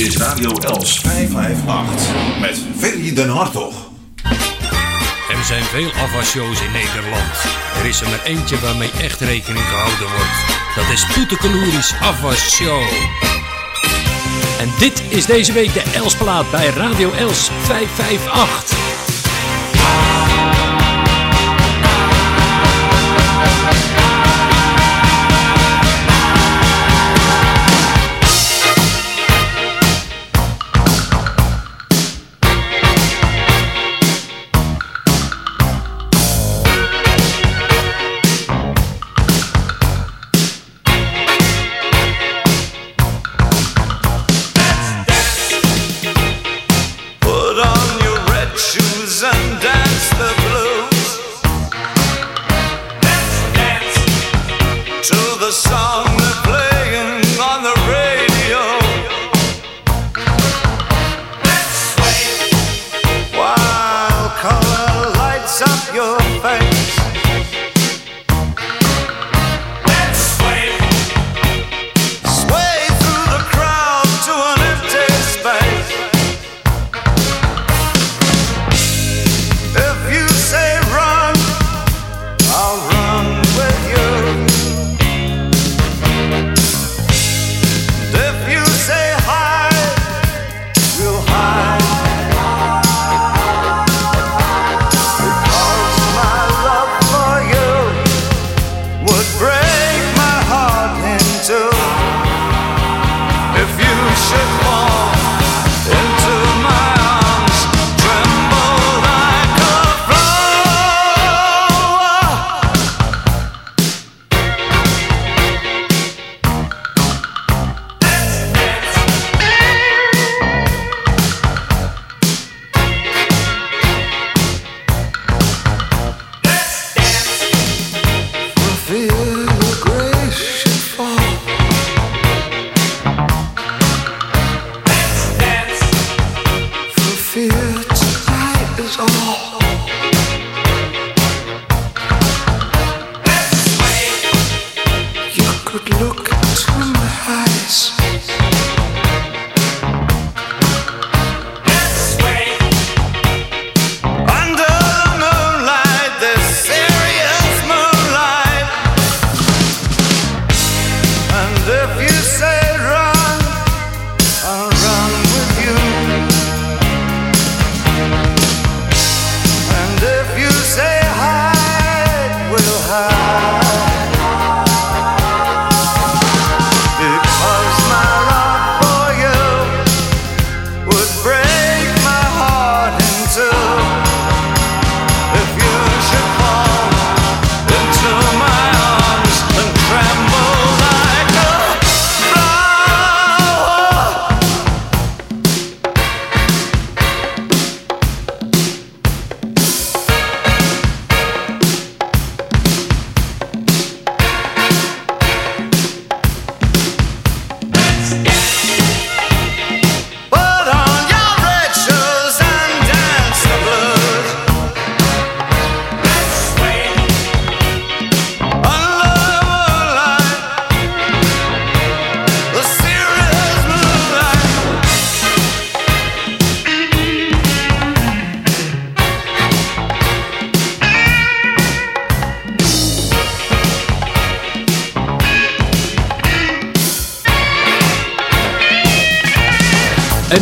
is Radio Els 558 met Ferry den Hartog. Er zijn veel afwasshows in Nederland. Er is er maar eentje waarmee echt rekening gehouden wordt. Dat is Poetekeloeris Afwasshow. En dit is deze week de Elsplaat bij Radio Els 558.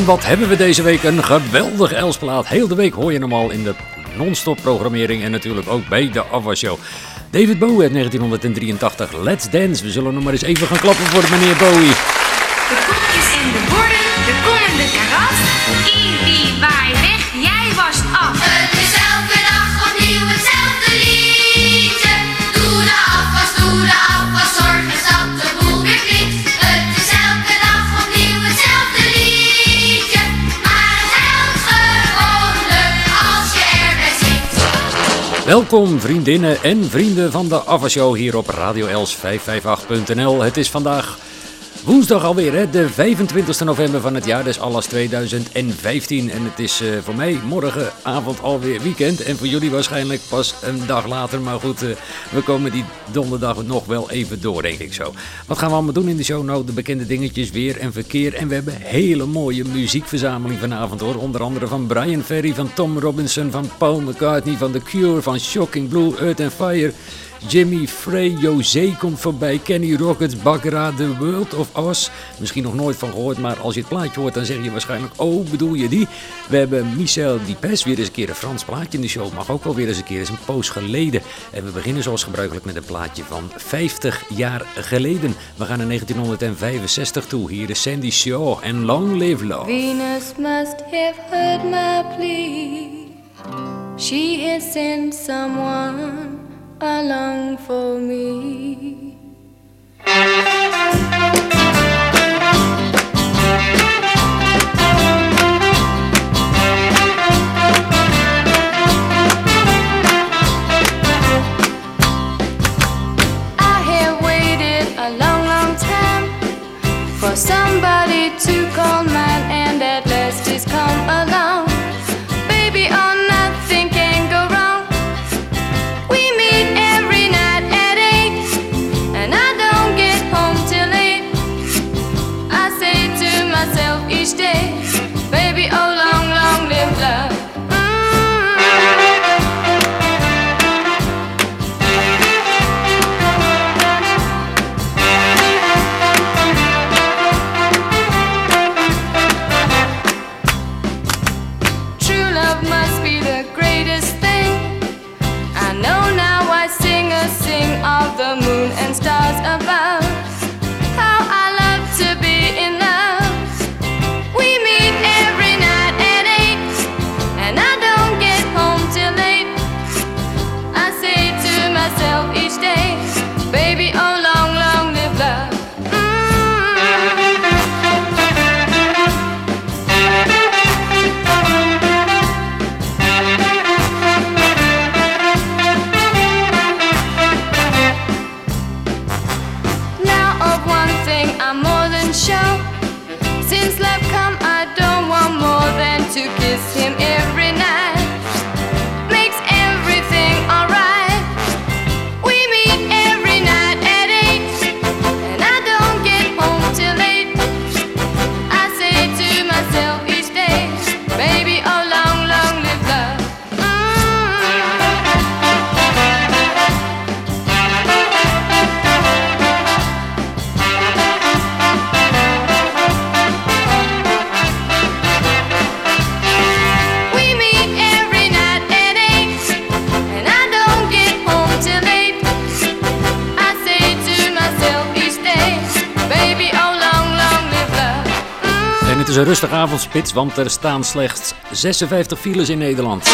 Wat hebben we deze week? Een geweldige Elsplaat. Heel de week hoor je hem al in de non-stop programmering en natuurlijk ook bij de Ava Show. David Bowie uit 1983, Let's Dance. We zullen nog maar eens even gaan klappen voor meneer Bowie. Welkom vriendinnen en vrienden van de Show hier op Radio Els 558.nl. Het is vandaag Woensdag alweer, hè? de 25 november van het jaar, dus alles 2015. En het is uh, voor mij morgenavond alweer weekend. En voor jullie waarschijnlijk pas een dag later. Maar goed, uh, we komen die donderdag nog wel even door, denk ik zo. Wat gaan we allemaal doen in de show? Nou, de bekende dingetjes, weer en verkeer. En we hebben hele mooie muziekverzameling vanavond hoor. Onder andere van Brian Ferry, van Tom Robinson, van Paul McCartney, van The Cure, van Shocking Blue, Earth and Fire. Jimmy Frey, José komt voorbij, Kenny Rockets, Bagra, The World of Oz. Misschien nog nooit van gehoord, maar als je het plaatje hoort, dan zeg je waarschijnlijk, oh, bedoel je die? We hebben Michel Dipes, weer eens een keer een Frans plaatje in de show. Mag ook wel weer eens een keer, is een poos geleden. En we beginnen zoals gebruikelijk met een plaatje van 50 jaar geleden. We gaan naar 1965 toe. Hier is Sandy Shaw en Long Live Love. Venus must have heard my plea. She has sent someone along for me. Want er staan slechts 56 files in Nederland.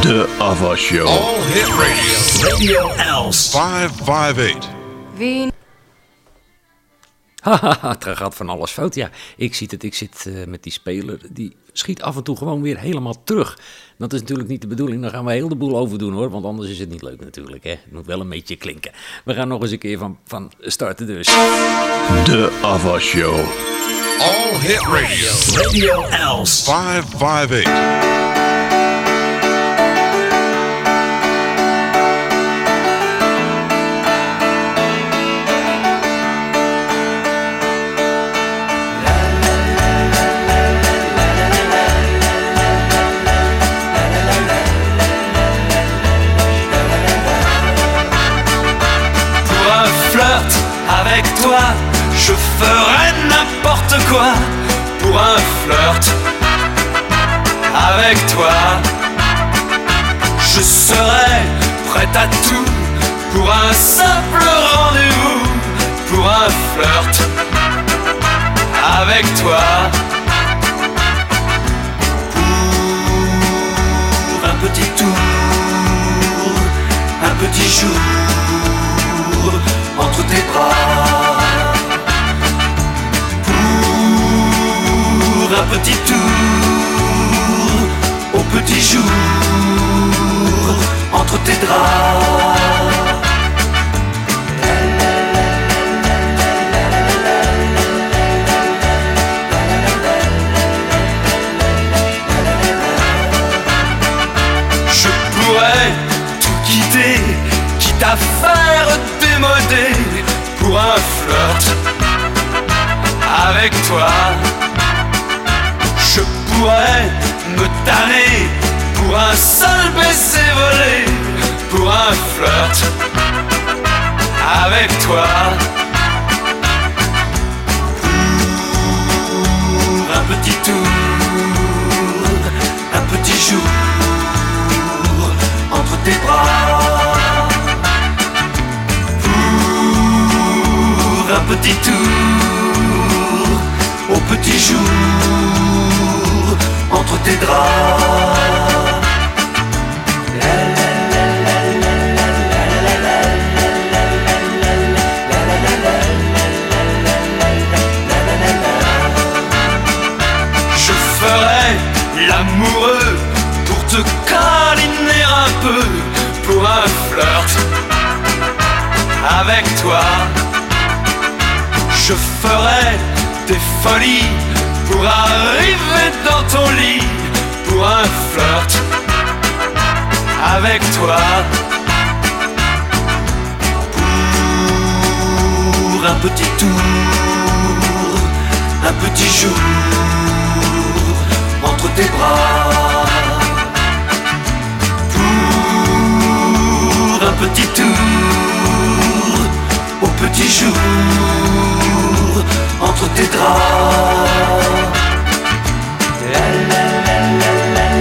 De Ava Show. All Hit Radio. Radio Els. 558. Wie Haha, het gaat van alles fout. Ja, ik zie het. Ik zit eh, met die speler. Die schiet af en toe gewoon weer helemaal terug. Dat is natuurlijk niet de bedoeling. Dan gaan we heel de boel overdoen hoor. Want anders is het niet leuk natuurlijk. Hè. Het moet wel een beetje klinken. We gaan nog eens een keer van, van starten dus. De Ava Show. All Hit Radio. Radio Els. 558. Pour un flirt avec toi, je ferai n'importe quoi. Pour un flirt avec toi, je serai prêt à tout. Pour un simple rendez-vous, pour un flirt avec toi. Petit tour, un petit jour entre tes bras. Pour un petit tour, au petit jour entre tes draps.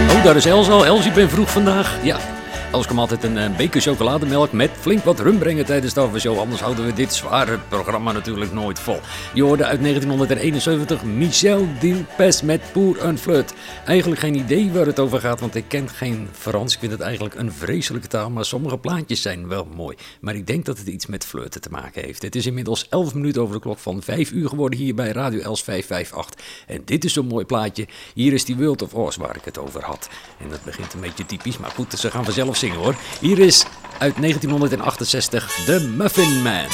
Oh, daar is Els al. Els, ik ben vroeg vandaag. Ja, Els kan altijd een, eh, beker chocolademelk met flink wat rum brengen tijdens de show. Anders houden we dit zware programma natuurlijk nooit vol. Je hoorde uit 1971 Michel Dilpes met Pour un Flirt. Eigenlijk geen idee waar het over gaat, want ik ken geen Frans. Ik vind het eigenlijk een vreselijke taal, maar sommige plaatjes zijn wel mooi. Maar ik denk dat het iets met flirten te maken heeft. Het is inmiddels 11 minuten over de klok van 5 uur geworden hier bij Radio Els 558. En dit is zo'n mooi plaatje. Hier is die World of Oz waar ik het over had. En dat begint een beetje typisch, maar goed, ze gaan vanzelf zingen hoor. Hier is uit 1968 The Muffin Man.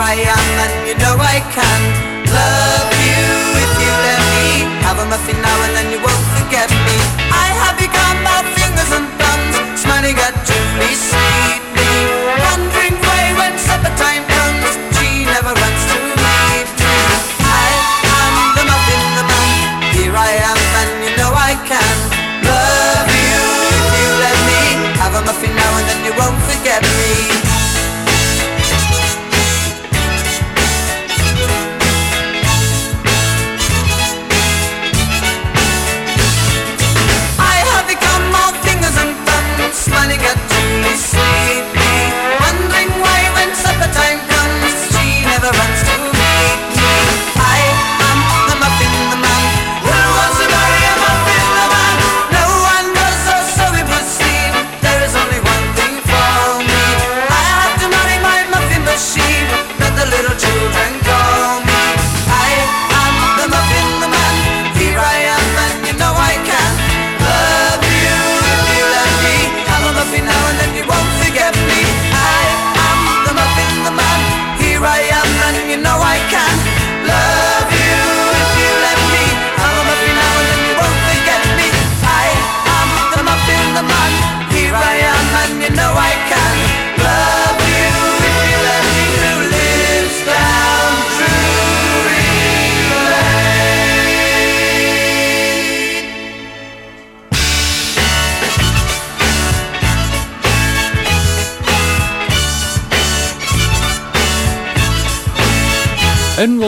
I am and you know I can love you if you let me. Have a muffin now, and then you won't forget me. I have become my fingers and thumbs, smiling at Julie sweetly. Wondering why when supper time comes, then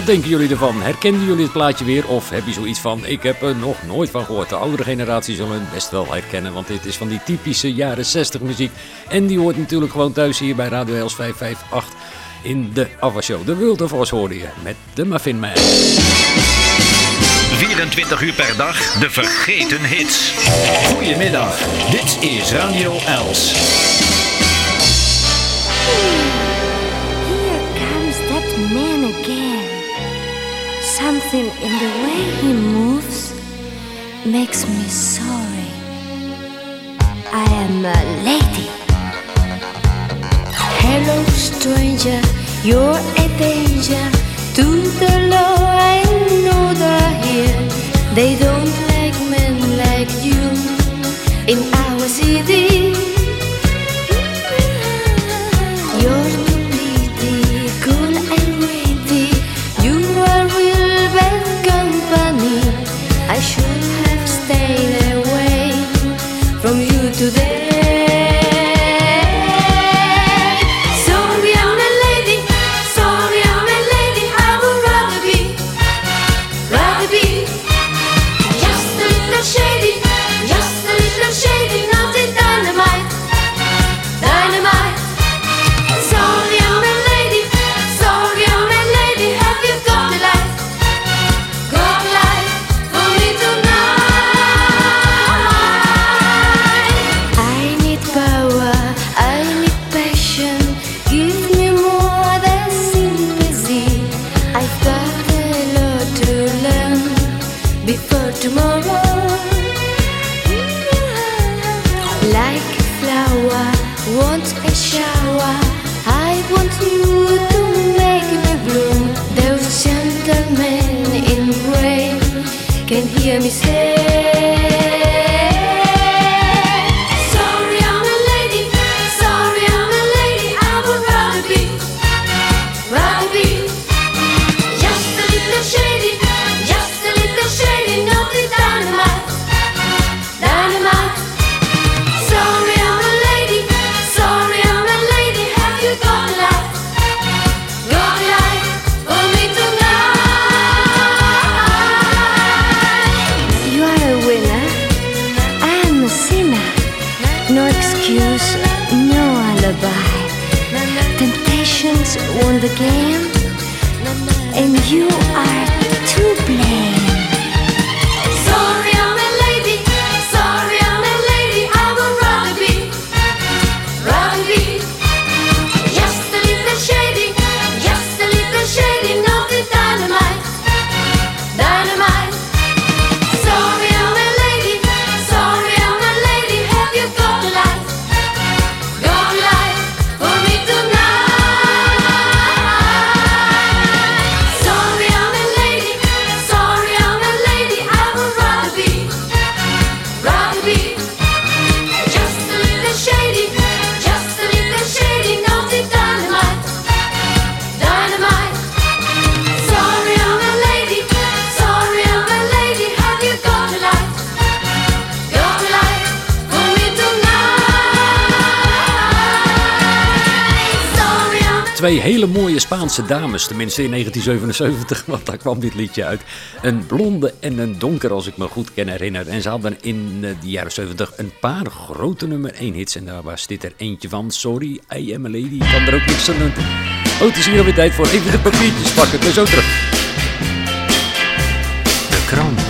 wat denken jullie ervan? Herkennen jullie het plaatje weer? Of heb je zoiets van, ik heb er nog nooit van gehoord. De oudere generatie zullen het best wel herkennen, want dit is van die typische jaren 60 muziek. En die hoort natuurlijk gewoon thuis hier bij Radio Els 558 in de Ava Show. De World of Oz hoorde je met de Muffin Man. 24 uur per dag, de vergeten hits. Goedemiddag, dit is Radio Els. Here comes that man. Something in the way he moves makes me sorry. I am a lady. Hello, stranger, you're a danger to the law. I know they're here. They don't like men like you. in won the game, and you are to blame. Twee hele mooie Spaanse dames, tenminste in 1977, want daar kwam dit liedje uit. Een blonde en een donker, als ik me goed kan herinneren. En ze hadden in eh, de jaren 70 een paar grote nummer 1 hits. En daar was dit er eentje van. Sorry, I am a lady. Ik kan er ook niks aan doen. Oh, het is hier alweer tijd voor even de papiertjes pakken. Ik ben zo terug. De krant.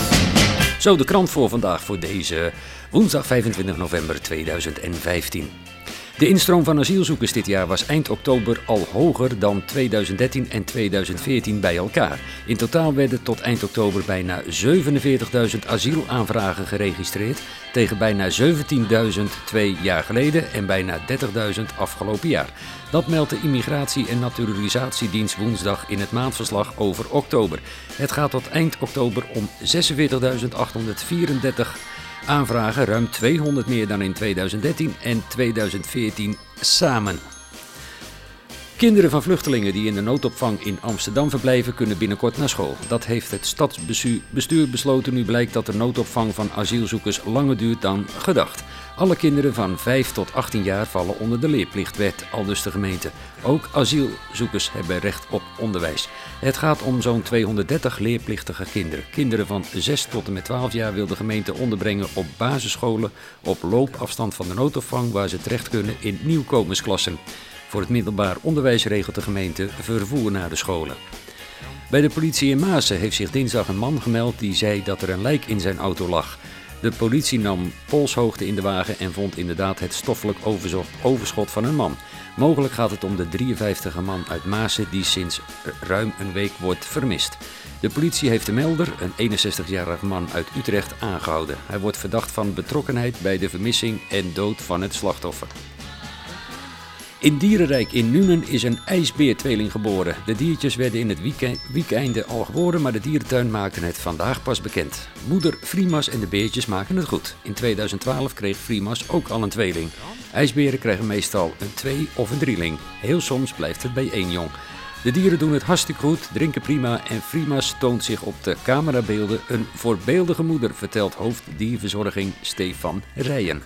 Zo, de krant voor vandaag, voor deze woensdag 25 november 2015. De instroom van asielzoekers dit jaar was eind oktober al hoger dan 2013 en 2014 bij elkaar. In totaal werden tot eind oktober bijna 47.000 asielaanvragen geregistreerd, tegen bijna 17.000 twee jaar geleden en bijna 30.000 afgelopen jaar. Dat meldt de Immigratie- en Naturalisatiedienst woensdag in het maandverslag over oktober. Het gaat tot eind oktober om 46.834 aanvragen, ruim 200 meer dan in 2013 en 2014 samen. Kinderen van vluchtelingen die in de noodopvang in Amsterdam verblijven kunnen binnenkort naar school. Dat heeft het stadsbestuur besloten nu blijkt dat de noodopvang van asielzoekers langer duurt dan gedacht. Alle kinderen van 5 tot 18 jaar vallen onder de leerplichtwet, aldus de gemeente. Ook asielzoekers hebben recht op onderwijs. Het gaat om zo'n 230 leerplichtige kinderen. Kinderen van 6 tot en met 12 jaar wil de gemeente onderbrengen op basisscholen op loopafstand van de noodopvang waar ze terecht kunnen in nieuwkomersklassen. Voor het middelbaar onderwijs regelt de gemeente vervoer naar de scholen. Bij de politie in Maasen heeft zich dinsdag een man gemeld die zei dat er een lijk in zijn auto lag. De politie nam polshoogte in de wagen en vond inderdaad het stoffelijk overschot van een man. Mogelijk gaat het om de 53 man uit Maasen die sinds ruim een week wordt vermist. De politie heeft de melder, een 61-jarige man uit Utrecht, aangehouden. Hij wordt verdacht van betrokkenheid bij de vermissing en dood van het slachtoffer. In Dierenrijk in Nuenen is een ijsbeertweeling geboren. De diertjes werden in het weekend, weekende al geboren, maar de dierentuin maakte het vandaag pas bekend. Moeder Frimas en de beertjes maken het goed. In 2012 kreeg Frimas ook al een tweeling. IJsberen krijgen meestal een twee- of een drieling. Heel soms blijft het bij één jong. De dieren doen het hartstikke goed, drinken prima en Frimas toont zich op de camerabeelden een voorbeeldige moeder, vertelt hoofddierverzorging Stefan Rijen.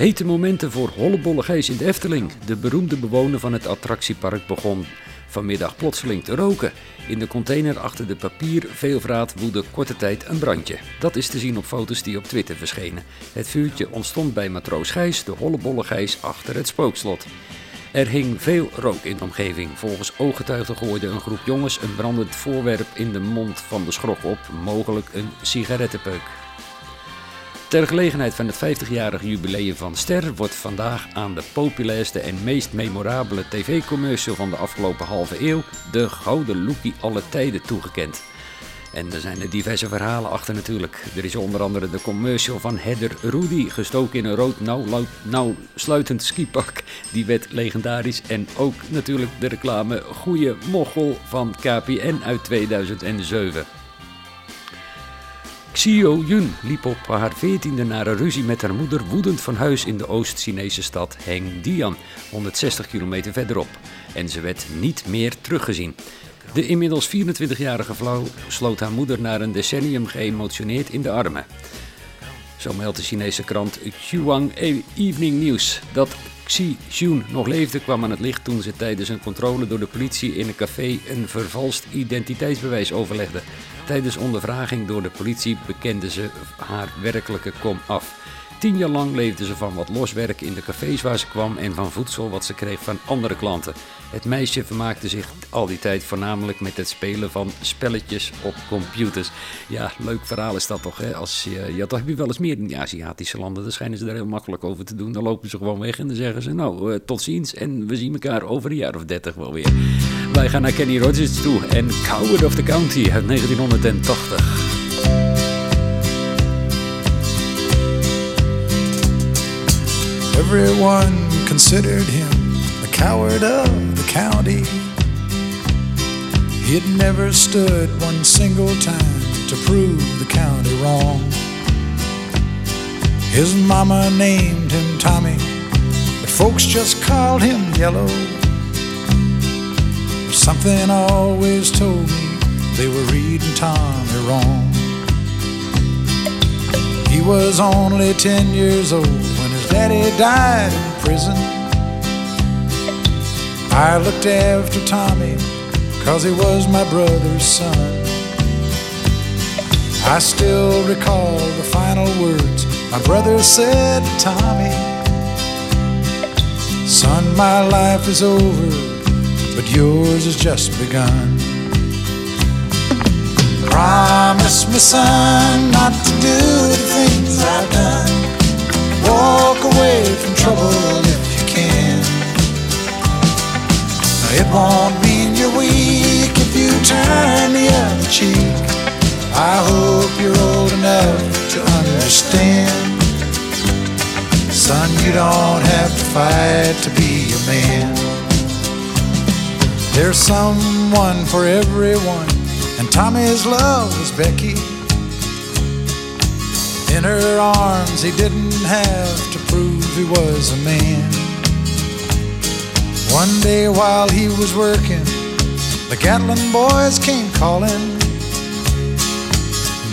Hete momenten voor Hollebolle Gijs in de Efteling. De beroemde bewoner van het attractiepark begon vanmiddag plotseling te roken. In de container achter de papierveelvraat woedde korte tijd een brandje. Dat is te zien op foto's die op Twitter verschenen. Het vuurtje ontstond bij matroos Gijs, de Hollebolle Gijs, achter het spookslot. Er hing veel rook in de omgeving. Volgens ooggetuigen gooide een groep jongens een brandend voorwerp in de mond van de schrok op, mogelijk een sigarettenpeuk. Ter gelegenheid van het 50-jarige jubileum van Ster wordt vandaag aan de populairste en meest memorabele tv-commercial van de afgelopen halve eeuw de Gouden Loekie alle tijden toegekend. En er zijn er diverse verhalen achter natuurlijk. Er is onder andere de commercial van Heather Rudy, gestoken in een rood nauw, nauwsluitend skipak. Die werd legendarisch. En ook natuurlijk de reclame Goeie Mochel van KPN uit 2007. Xiao Yun liep op haar veertiende naar een ruzie met haar moeder woedend van huis in de Oost-Chinese stad Hengdian, 160 kilometer verderop. En ze werd niet meer teruggezien. De inmiddels 24-jarige vrouw sloot haar moeder na een decennium geëmotioneerd in de armen. Zo meldt de Chinese krant Xuang Evening News dat Xi Jun nog leefde kwam aan het licht toen ze tijdens een controle door de politie in een café een vervalst identiteitsbewijs overlegde. Tijdens ondervraging door de politie bekende ze haar werkelijke kom af. Tien jaar lang leefde ze van wat loswerk in de cafés waar ze kwam en van voedsel wat ze kreeg van andere klanten. Het meisje vermaakte zich al die tijd voornamelijk met het spelen van spelletjes op computers. Ja, leuk verhaal is dat toch, hè? Als je, ja, dat heb je wel eens meer in die Aziatische landen. Dan schijnen ze er heel makkelijk over te doen. Dan lopen ze gewoon weg en dan zeggen ze, nou, eh, tot ziens. En we zien elkaar over een jaar of dertig wel weer. Wij gaan naar Kenny Rogers toe en Coward of the County uit 1980. Everyone considered him the coward of the county. He had never stood one single time to prove the county wrong. His mama named him Tommy, but folks just called him Yellow. Something always told me they were reading Tommy wrong. He was only 10 years old when his daddy died in prison. I looked after Tommy cause he was my brother's son. I still recall the final words my brother said to Tommy Son, my life is over, but yours has just begun. Promise me, son, not to do the things I've done. Walk away from trouble if you can. It won't mean you're weak if you turn the other cheek. I hope you're old enough to understand. Son, you don't have to fight to be a man. There's someone for everyone, and Tommy's love was Becky. In her arms, he didn't have to prove he was a man. One day while he was working, the Gatlin boys came calling.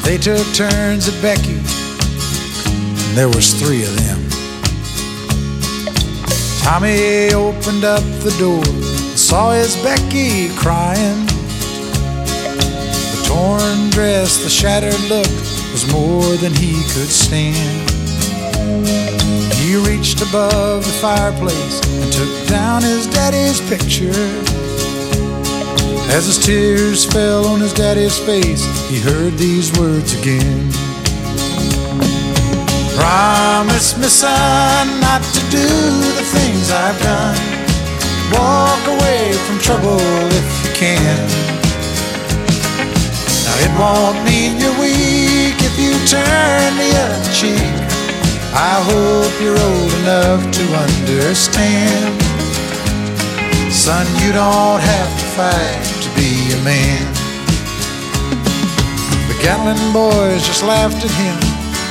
They took turns at Becky, and there was three of them. Tommy opened up the door saw his Becky crying. The torn dress, the shattered look was more than he could stand. He reached above the fireplace and took down his daddy's picture. As his tears fell on his daddy's face, he heard these words again. Promise me, son, not to do the things I've done. Walk away from trouble if you can. Now, it won't mean you're weak if you turn the other cheek. I hope you're old enough to understand. Son, you don't have to fight to be a man. The Gatlin boys just laughed at him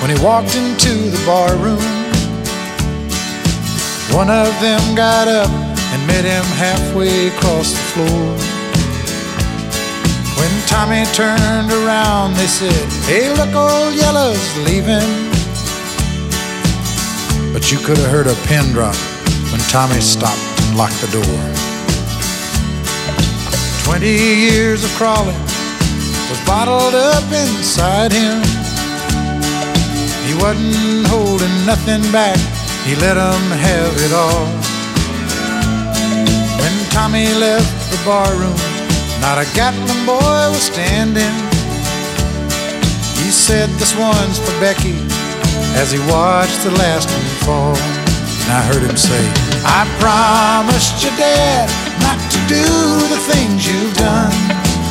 when he walked into the bar room. One of them got up and met him halfway across the floor. When Tommy turned around, they said, Hey, look, old Yellow's leaving. But you could have heard a pin drop when Tommy stopped and locked the door. Twenty years of crawling was bottled up inside him. He wasn't holding nothing back, he let 'em have it all. Tommy left the barroom, not a Gatlin boy was standing. He said, This one's for Becky, as he watched the last one fall. And I heard him say, I promised your dad not to do the things you've done.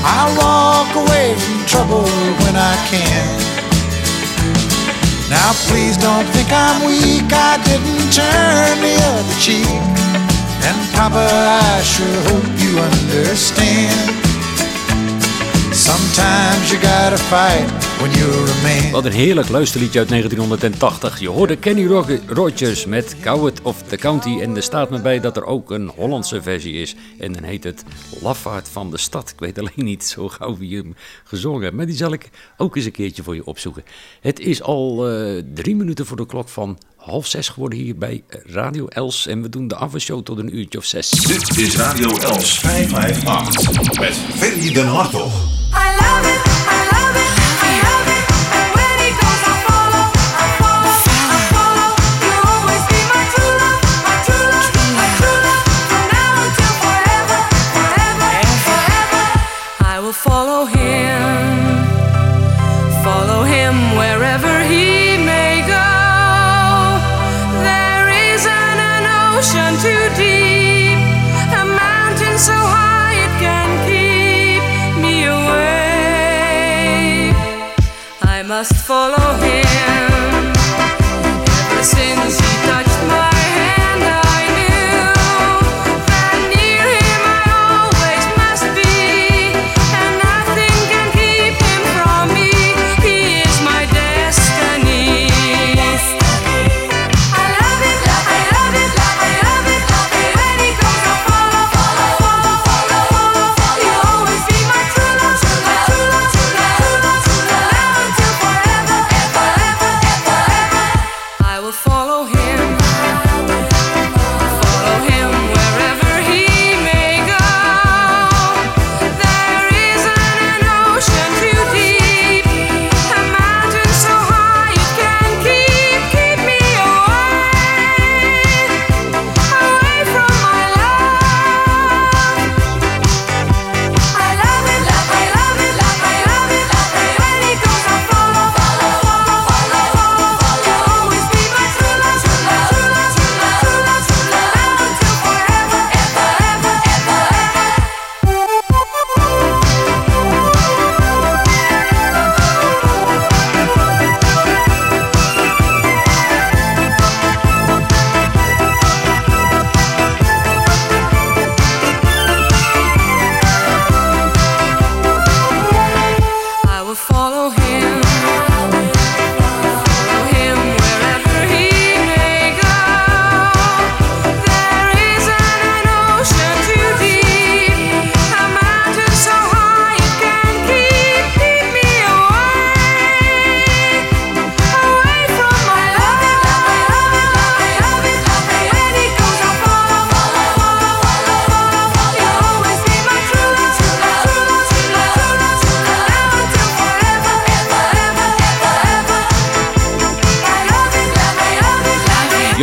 I'll walk away from trouble when I can. Now please don't think I'm weak, I didn't turn the other cheek. And Papa, I sure hope you understand. Sometimes you gotta fight when you're a man. Wat een heerlijk luisterliedje uit 1980. Je hoorde Kenny Rog- Rogers met Coward of the County. En er staat me bij dat er ook een Hollandse versie is. En dan heet het Lafaard van de Stad. Ik weet alleen niet zo gauw wie hem gezongen heeft. Maar die zal ik ook eens een keertje voor je opzoeken. Het is al eh, drie minuten voor de klok van half zes geworden hier bij Radio Els. En we doen de afwasshow tot een uurtje of zes. Dit is Radio Els 558 met Ferry den Hartog.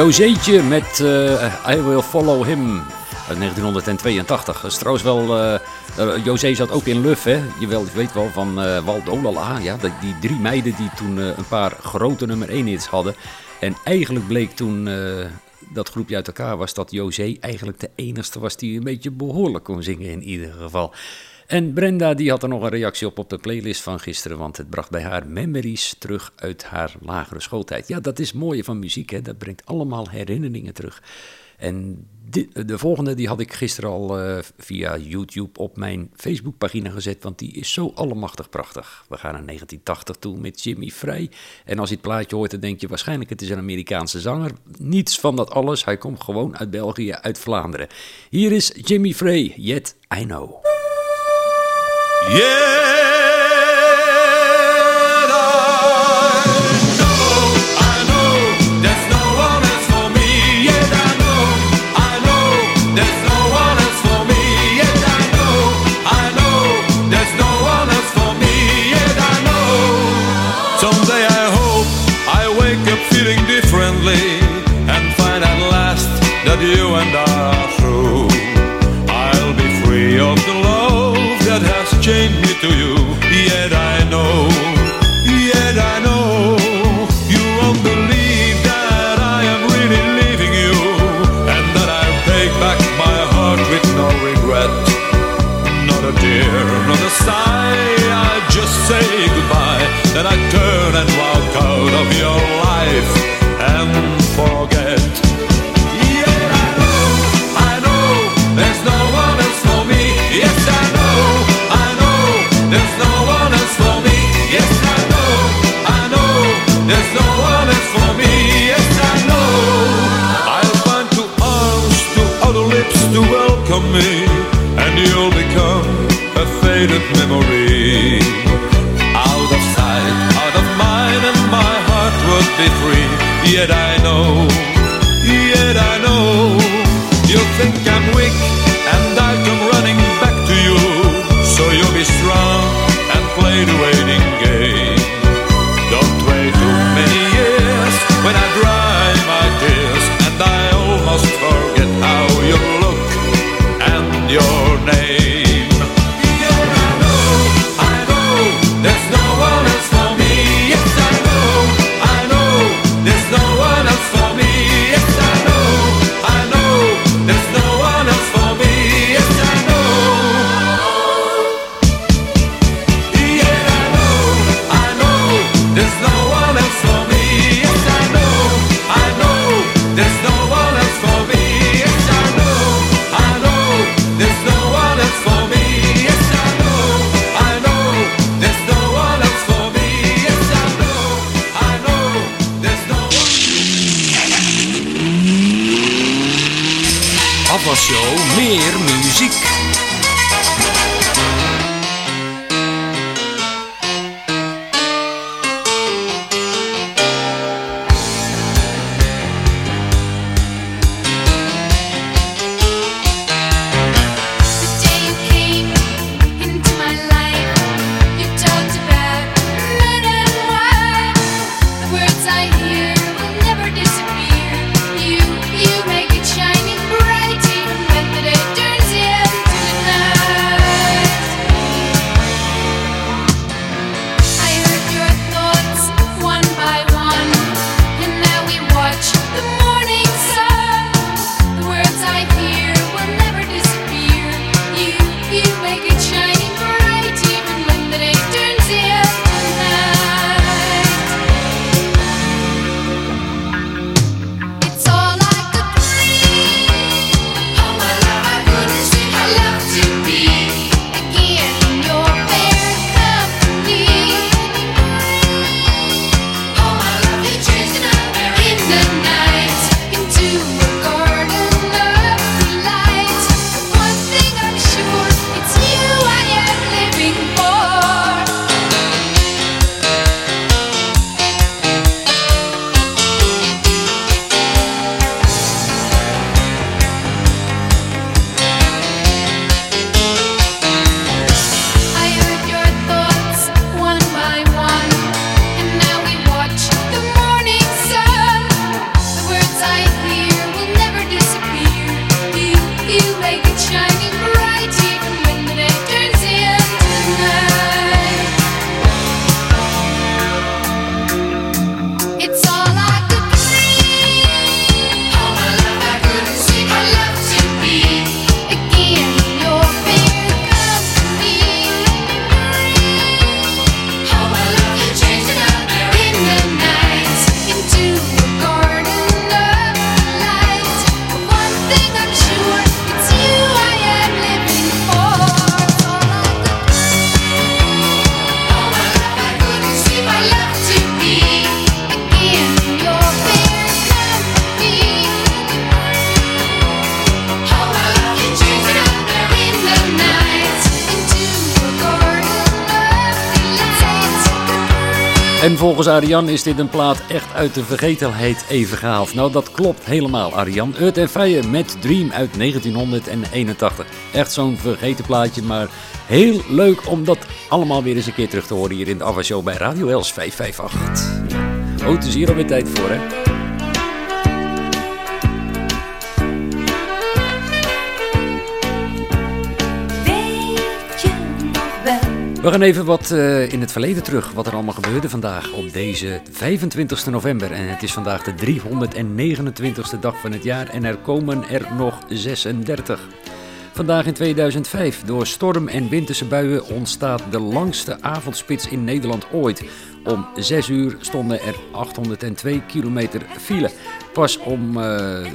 Joseetje met eh, I Will Follow Him uit 1982. Dat is wel... eh eh, José zat ook in Luf, hè. Je, wel, weet wel van eh Wald Olala. Ja, dat- die drie meiden die toen eh, een paar grote nummer 1 hits hadden. En eigenlijk bleek toen eh, dat groepje uit elkaar was dat José eigenlijk de enigste was die een beetje behoorlijk kon zingen in ieder geval. En Brenda die had er nog een reactie op op de playlist van gisteren, want het bracht bij haar memories terug uit haar lagere schooltijd. Ja, dat is het mooie van muziek, hè? dat brengt allemaal herinneringen terug. En de, de volgende die had ik gisteren al eh, via YouTube op mijn Facebookpagina gezet, want die is zo allemachtig prachtig. We gaan naar 1980 toe met Jimmy Frey. En als je het plaatje hoort, dan denk je waarschijnlijk het is een Amerikaanse zanger. Niets van dat alles, hij komt gewoon uit België, uit Vlaanderen. Hier is Jimmy Frey, Yet I Know. Yeah. that I turn. your name. Ariane is dit een plaat echt uit de vergetelheid even gehaald. Nou, dat klopt helemaal, Ariane. Earth en Fire met Dream uit 1981. Echt zo'n vergeten plaatje, maar heel leuk om dat allemaal weer eens een keer terug te horen hier in de Ava Show bij Radio Els 558. Oh, het is hier alweer tijd voor, hè? We gaan even wat eh, in het verleden terug, wat er allemaal gebeurde vandaag op deze 25 november. En het is vandaag de 329ste dag van het jaar en er komen er nog 36. Vandaag in 2005, door storm en winterse buien ontstaat de langste avondspits in Nederland ooit. Om 6 uur stonden er 802 kilometer file. Pas om eh,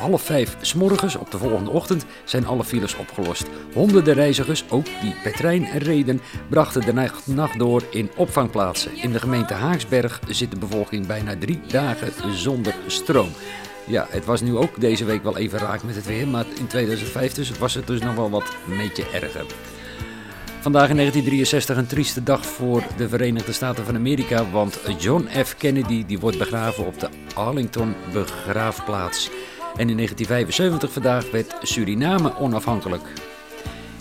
half vijf s morgens op de volgende ochtend zijn alle files opgelost. Honderden reizigers, ook die per trein reden, brachten de nacht, nacht door in opvangplaatsen. In de gemeente Haaksberg zit de bevolking bijna drie dagen zonder stroom. Ja, het was nu ook deze week wel even raak met het weer, maar in 2005 dus was het dus nog wel wat een beetje erger. Vandaag in 1963 een trieste dag voor de Verenigde Staten van Amerika, want John F. Kennedy die wordt begraven op de Arlington begraafplaats. En in 1975 vandaag werd Suriname onafhankelijk.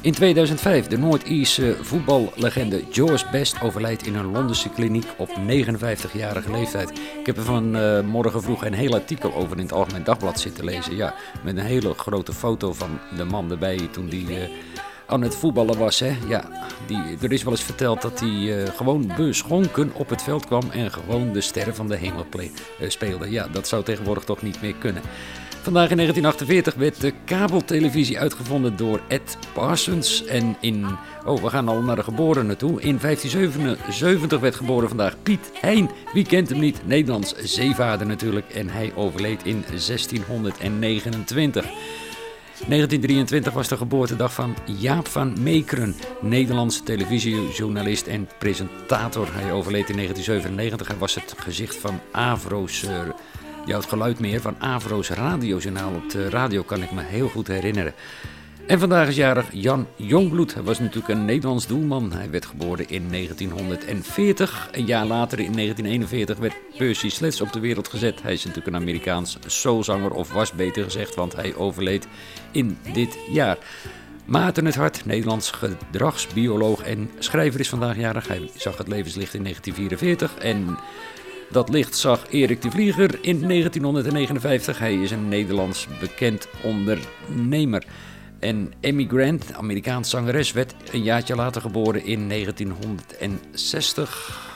In 2005 de Noord-Ierse voetballegende George Best overlijdt in een Londense kliniek op 59-jarige leeftijd. Ik heb er van uh, morgen vroeg een heel artikel over in het Algemeen Dagblad zitten lezen. Ja, met een hele grote foto van de man erbij toen die uh, aan het voetballen was. Hè. Ja, die, er is wel eens verteld dat hij uh, gewoon beschonken op het veld kwam en gewoon de sterren van de hemel speelde. Ja, dat zou tegenwoordig toch niet meer kunnen. Vandaag in 1948 werd de kabeltelevisie uitgevonden door Ed Parsons. En in, oh we gaan al naar de geboren naartoe. In 1577 werd geboren vandaag Piet Hein. Wie kent hem niet? Nederlands zeevaarder natuurlijk. En hij overleed in 1629. 1923 was de geboortedag van Jaap van Meekeren, Nederlandse televisiejournalist en presentator. Hij overleed in 1997. Hij was het gezicht van Avro's uh, ja, het geluid meer van Avro's radiojournaal op de radio kan ik me heel goed herinneren. En vandaag is jarig Jan Jongbloed. Hij was natuurlijk een Nederlands doelman. Hij werd geboren in 1940. Een jaar later, in 1941, werd Percy Sledge op de wereld gezet. Hij is natuurlijk een Amerikaans soulzanger, of was beter gezegd, want hij overleed in dit jaar. Maarten het Hart, Nederlands gedragsbioloog en schrijver, is vandaag jarig. Hij zag het levenslicht in 1944 en dat licht zag Erik de Vlieger in 1959. Hij is een Nederlands bekend ondernemer. En Emmy Grant, Amerikaans zangeres, werd een jaartje later geboren in 1960.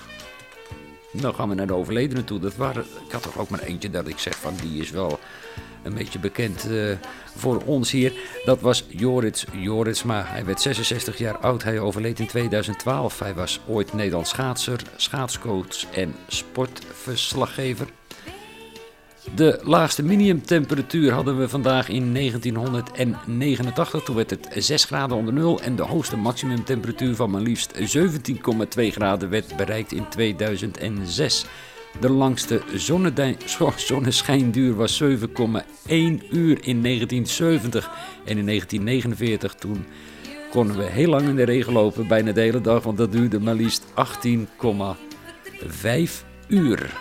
Dan gaan we naar de overledenen toe. Dat waren, ik had er ook maar eentje dat ik zeg van die is wel een beetje bekend uh, voor ons hier. Dat was Jorits Joritsma. Hij werd 66 jaar oud. Hij overleed in 2012. Hij was ooit Nederlands schaatser, schaatscoach en sportverslaggever. De laagste minimumtemperatuur hadden we vandaag in 1989. Toen werd het 6 graden onder nul. En de hoogste maximumtemperatuur van maar liefst 17,2 graden werd bereikt in 2006. De langste zonneschijnduur was 7,1 uur in 1970. En in 1949 toen konden we heel lang in de regen lopen, bijna de hele dag, want dat duurde maar liefst 18,5 uur.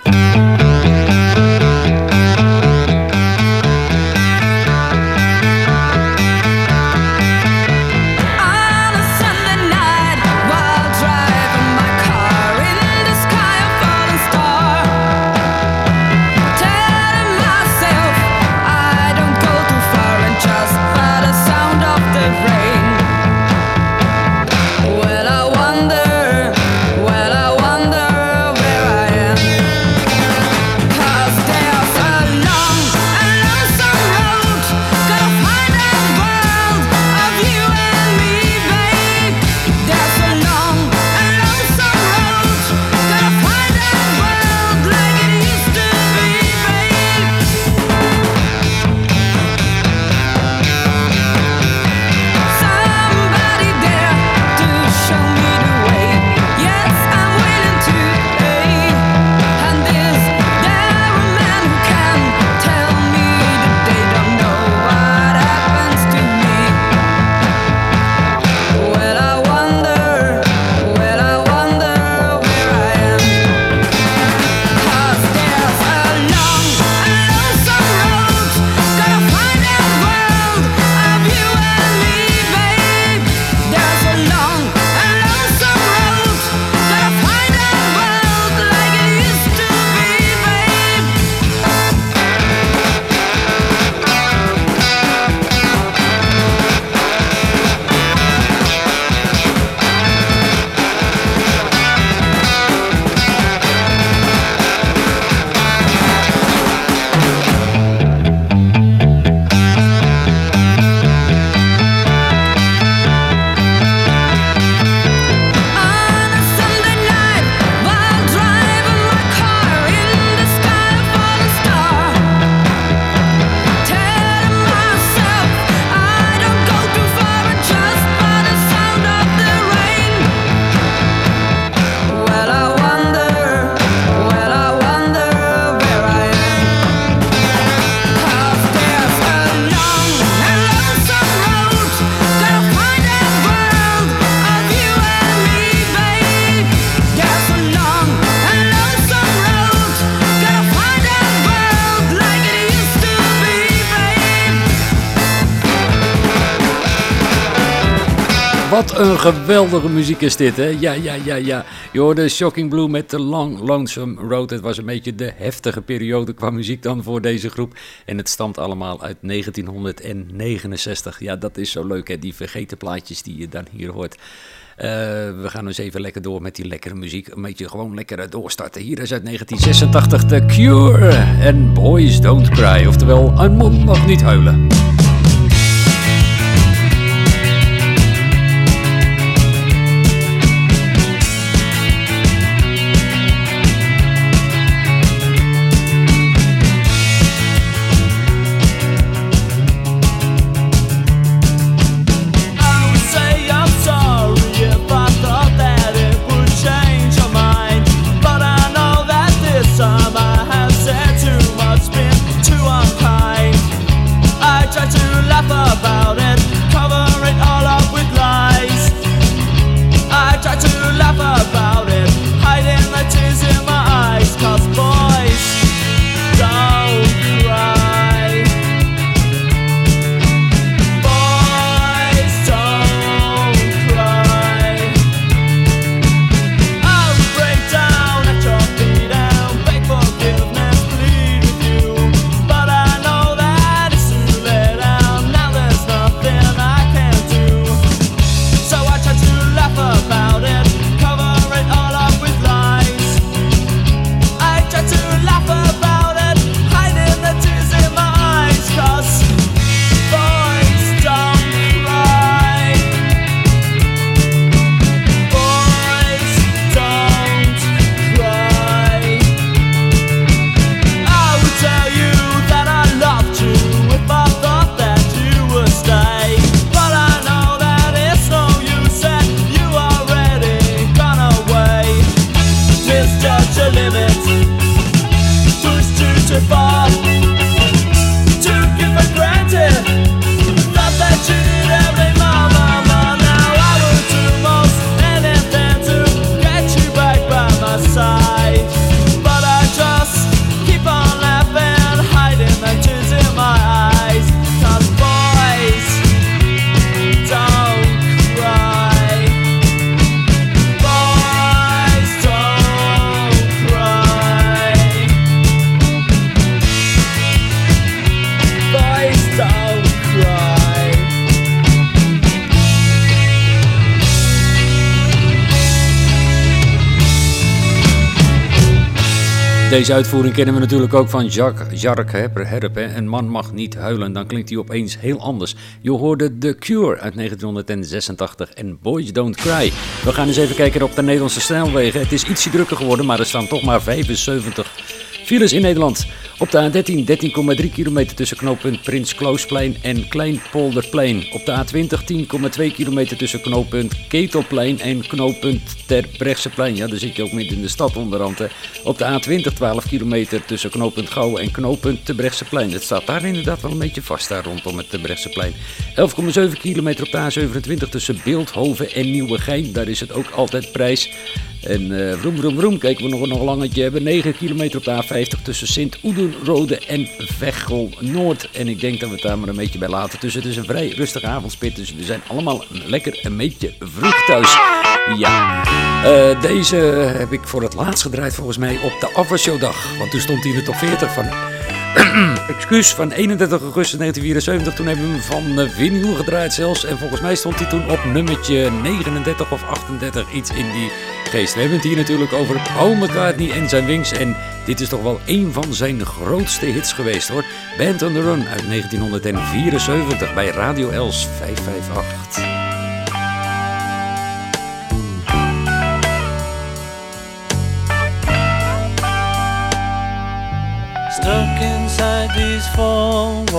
Een geweldige muziek is dit, hè? Ja, ja, ja, ja. Je hoorde Shocking Blue met The Long Lonesome Road. Het was een beetje de heftige periode qua muziek dan voor deze groep. En het stamt allemaal uit 1969. Ja, dat is zo leuk, hè? Die vergeten plaatjes die je dan hier hoort. Eh, we gaan eens even lekker door met die lekkere muziek. Een beetje gewoon lekker doorstarten. Hier is uit 1986 The Cure en Boys Don't Cry. Oftewel, een man mag niet huilen. Deze uitvoering kennen we natuurlijk ook van Jacques Jark Herp. Een man mag niet huilen, dan klinkt hij opeens heel anders. Je hoorde The Cure uit 1986 en Boys Don't Cry. We gaan eens even kijken op de Nederlandse snelwegen. Het is ietsje drukker geworden, maar er staan toch maar 75 files in Nederland. Op de A13 13,3 kilometer tussen knooppunt Prins Kloosplein en Kleinpolderplein. Op de A20 10,2 kilometer tussen knooppunt Ketelplein en knooppunt Terbrechtseplein. Ja, daar zit je ook midden in de stad onderhand. Op de A20 12 kilometer tussen knooppunt Gouwen en knooppunt Terbrechtseplein. Het staat daar inderdaad wel een beetje vast daar rondom het Terbrechtseplein. 11,7 kilometer op de A27 tussen Beeldhoven en Nieuwegein. Daar is het ook altijd prijs. En eh vroom, vroom, vroom, kijken we nog, nog een langetje hebben. 9 kilometer op de A50 tussen Sint-Oedenrode en Veghel Noord. En ik denk dat we het daar maar een beetje bij laten. Dus het is een vrij rustige avondspit. Dus we zijn allemaal lekker een beetje vroeg thuis. Ja, Eh, deze heb ik voor het laatst gedraaid volgens mij op de Afwasshowdag. Want toen stond hij in de top 40 van... Excuus, van 31 augustus 1974. Toen hebben we hem van eh, vinyl gedraaid zelfs. En volgens mij stond hij toen op nummertje 39 of 38. Iets in die geest. We hebben het hier natuurlijk over Paul McCartney en zijn Wings. En dit is toch wel een van zijn grootste hits geweest hoor. Band on the Run uit 1974 bij Radio Els 558. Stuck inside these walls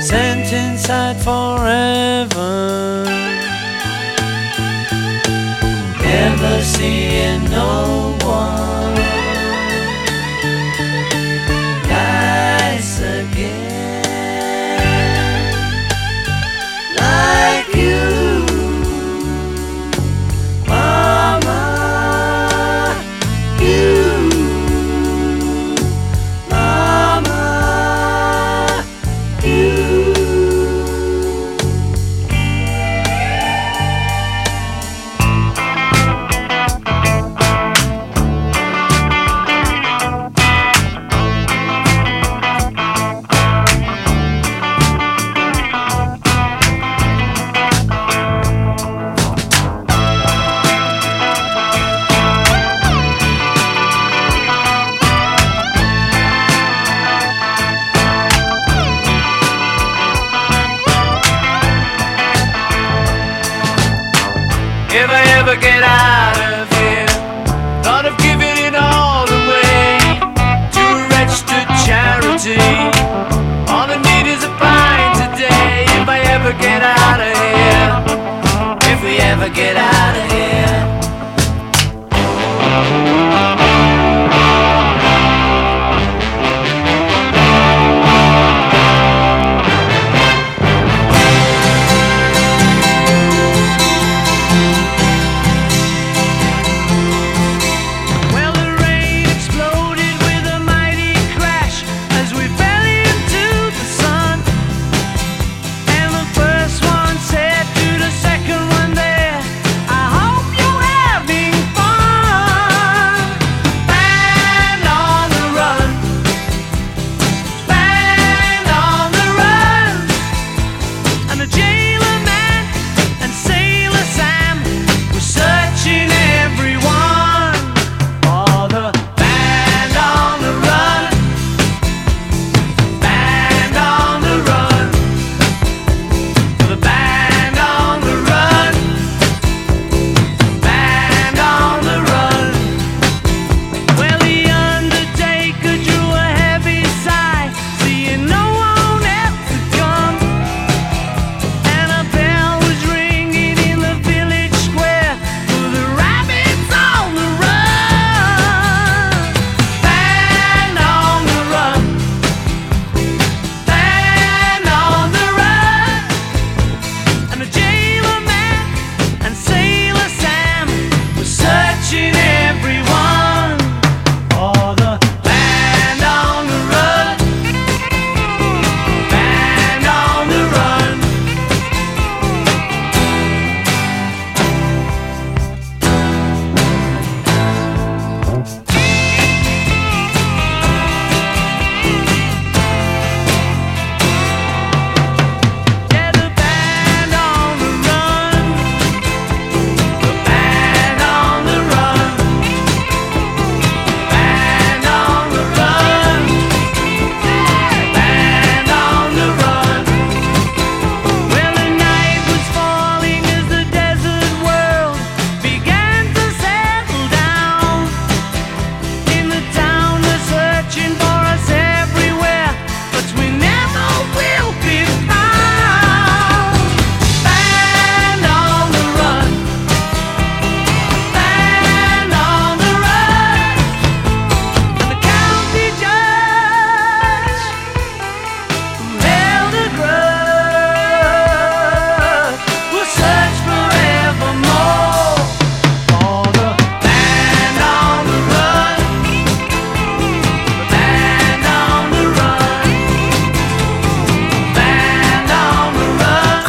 Sent inside forever Never seeing no one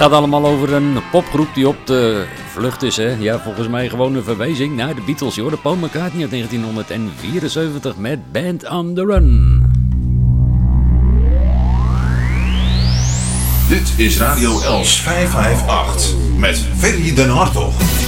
gaat allemaal over een popgroep die op de vlucht is. Hè? Ja, volgens mij gewoon een verwijzing naar de Beatles. Joh. De Paul McCartney uit 1974 met Band on the Run. Dit is Radio Els 558 met Ferry den Hartog.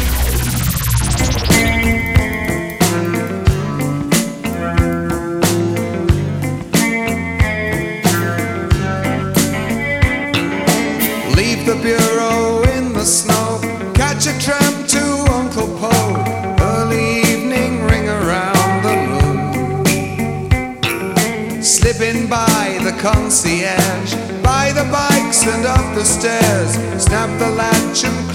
concierge. By the bikes and up the stairs, snap the latch and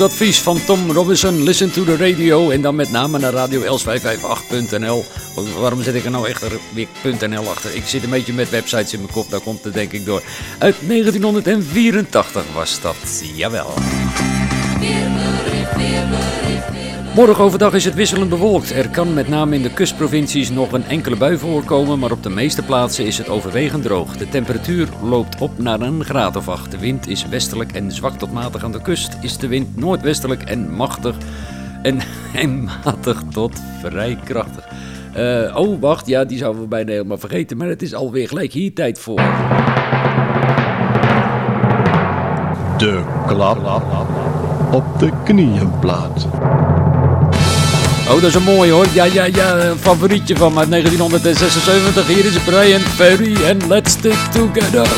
Advies van Tom Robinson. Listen to the radio. En dan met name naar radio els558.nl. Waarom zet ik er nou echt er weer .nl achter? Ik zit een beetje met websites in mijn kop. Daar komt het denk ik door. Uit 1984 was dat. Jawel. Morgen overdag is het wisselend bewolkt. Er kan met name in de kustprovincies nog een enkele bui voorkomen, maar op de meeste plaatsen is het overwegend droog. De temperatuur loopt op naar een graad of 8. De wind is westelijk en zwak tot matig aan de kust. Is de wind noordwestelijk en machtig en, en matig tot vrij krachtig. Eh, oh, wacht, ja, die zouden we bijna helemaal vergeten, maar het is alweer gelijk hier tijd voor. De klap op de knieënplaat. Oh, dat is een mooie hoor. Ja, ja, ja, een favorietje van me uit 1976. Hier is Brian Ferry en Let's Stick Together.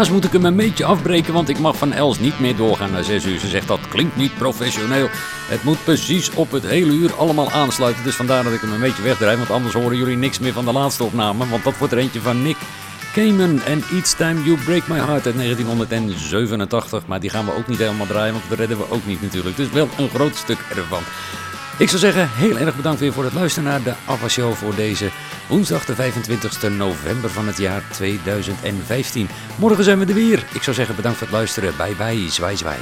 Helaas moet ik hem een beetje afbreken, want ik mag van Els niet meer doorgaan naar 6 uur. Ze zegt dat klinkt niet professioneel. Het moet precies op het hele uur allemaal aansluiten. Dus vandaar dat ik hem een beetje wegdraai, want anders horen jullie niks meer van de laatste opname. Want dat wordt er eentje van Nick Cayman en Each Time You Break My Heart uit 1987. Maar die gaan we ook niet helemaal draaien, want dat redden we ook niet natuurlijk. Dus wel een groot stuk ervan. Ik zou zeggen, heel erg bedankt weer voor het luisteren naar de Ava Show voor deze woensdag de 25 november van het jaar 2015. Morgen zijn we er weer. Ik zou zeggen, bedankt voor het luisteren. Bye bye, zwaai zwaai.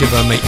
Nederland. Er is